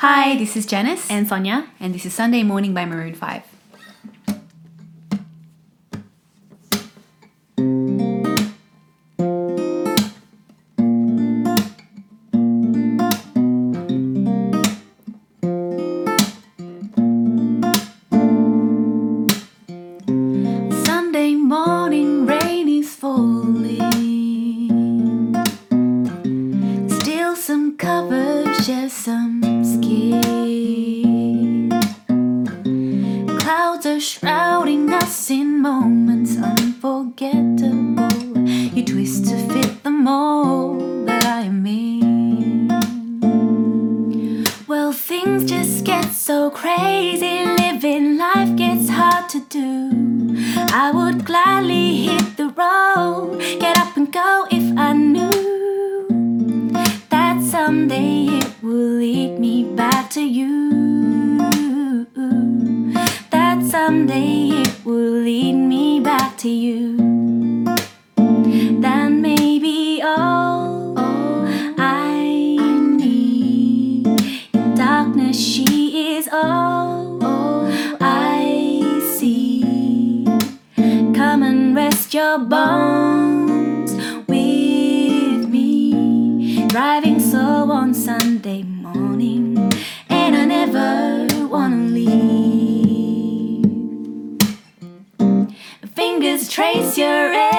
Hi, this is Janice, and Sonia. and this is Sunday Morning by Maroon 5. Shrouding us in moments unforgettable. You twist to fit the mold that I in. Well, things just get so crazy. Living life gets hard to do. I would gladly hit the road, get up and go if I knew that someday it will lead me back to you. You. That may be all I need. In darkness, she is all I see. Come and rest your bones with me. Driving slow on Sunday morning, your every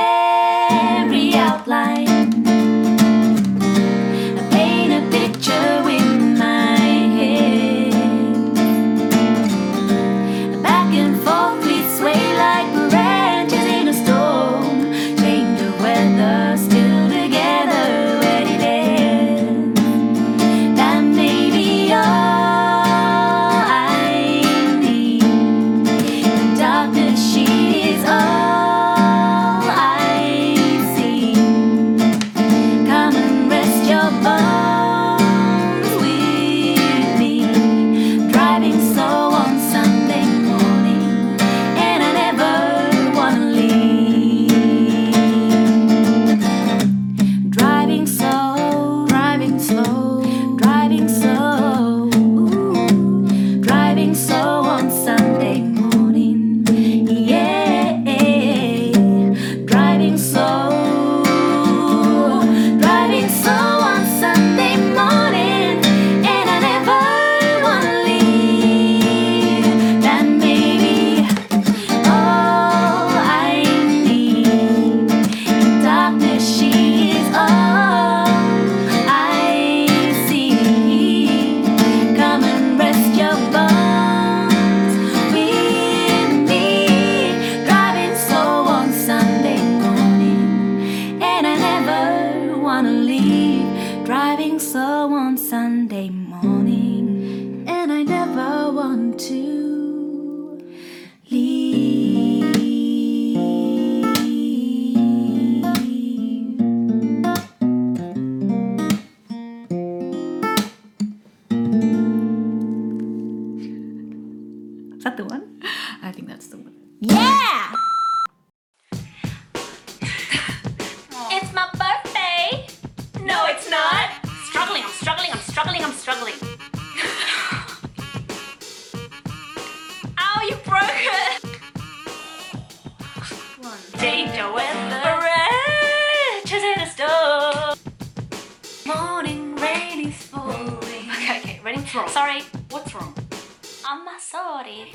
Driving slow on Sunday morning, and I never want to leave. Is that the one? I think that's the one. Yeah! Struggling, I'm struggling. Ow, you broke it! Change your weather. Just in the stove. Morning rain is falling. Okay, okay, ready? What's wrong? Sorry, What's wrong? I'm sorry.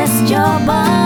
Rest your bones